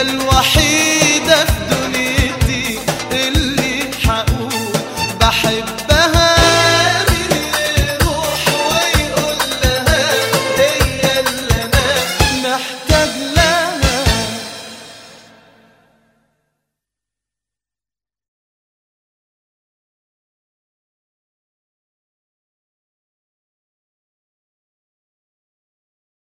الوحيد